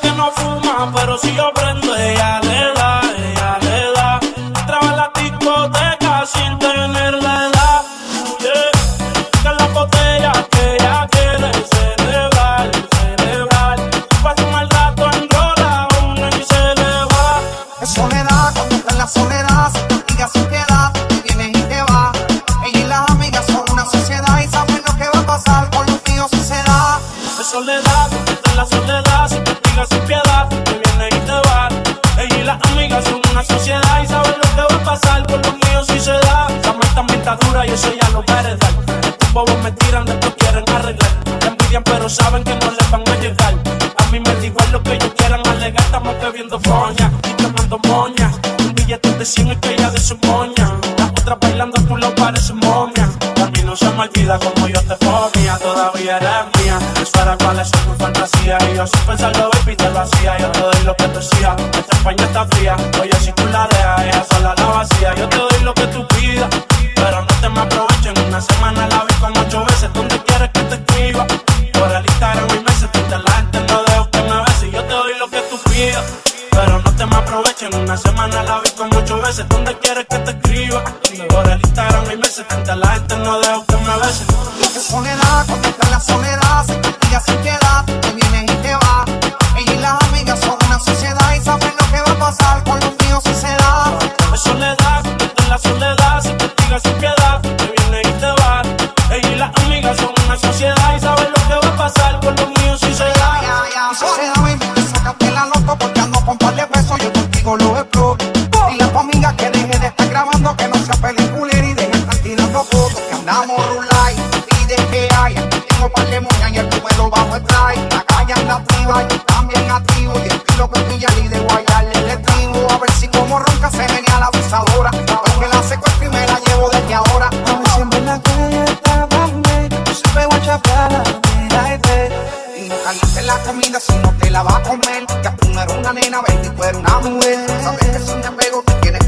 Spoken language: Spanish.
que no fuma, pero si yo prendo ella le y tomando moña. Un billete de 100 y que ella de su moña. Las otras bailando tú lo parece momia. A mí no se me olvida como yo te ponía, todavía eres mía. Mis para cuáles son tus fantasías. Y yo sin pensarlo, baby, te lo hacía. Yo te doy lo que te veces quieres que te escriba. Me borra el Instagram hay meses frente a la gente, no dejo que me beses. Soledad, cuando está la soledad, se castiga sin piedad. Hace la comida si no te la va a comer. Ya tú no eres una nena, baby, tú eres una mujer. Sabes que sin apego te tienes